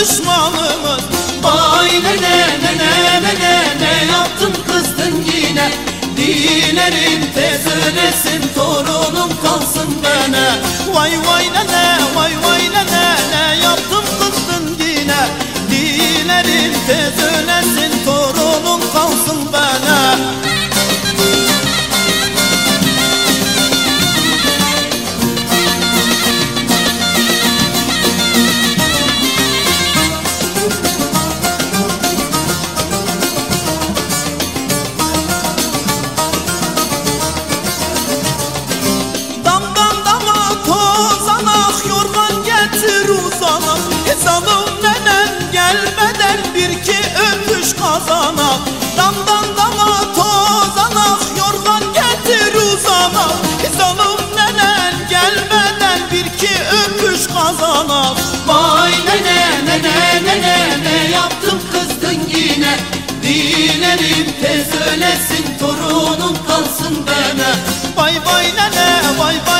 düşmanımız Vay ne ne ne ne ne ne ne yaptın kızdın yine? Dilerim tez ölesin torunum kalsın bana. Vay vay nene uzanak Hesabım nenen gelmeden bir ki öpüş kazanak Damdan dama tozanak yorgan getir uzanak Hesabım nenen gelmeden bir ki öpüş kazanak Vay ne ne ne ne ne ne ne yaptım kızdın yine? Dilerim tez ölesin torunum kalsın bana. Vay vay nene vay vay